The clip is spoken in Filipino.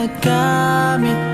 nagamit